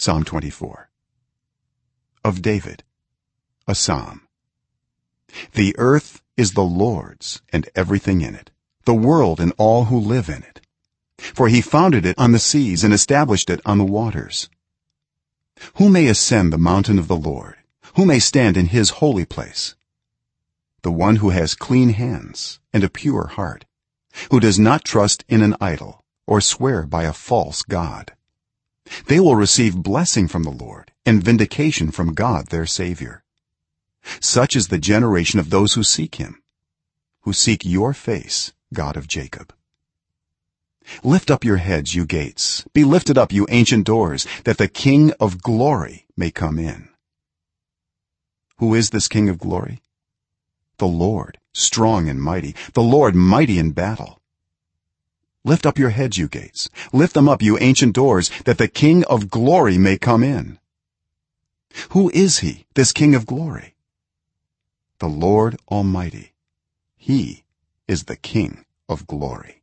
psalm 24 of david a psalm. The earth is the lord's and everything in it the world and all who live in it. For he founded it on the seas and established it on the waters. Who may ascend the mountain of the lord? Who may stand in his holy place? The one who has clean hands and a pure heart who does not trust in an idol or swear by a false god they will receive blessing from the lord and vindication from god their savior. Such is the generation of those who seek him who seek your face god of jacob. Lift up your heads you gates. Be lifted up you ancient doors that the king of glory may come in. Who is this king of glory? The lord strong and mighty. The lord mighty in battle lift up your heads you gates. Lift them up you ancient doors that the king of glory may come in. Who is he this king of glory? The lord almighty. He is the king of glory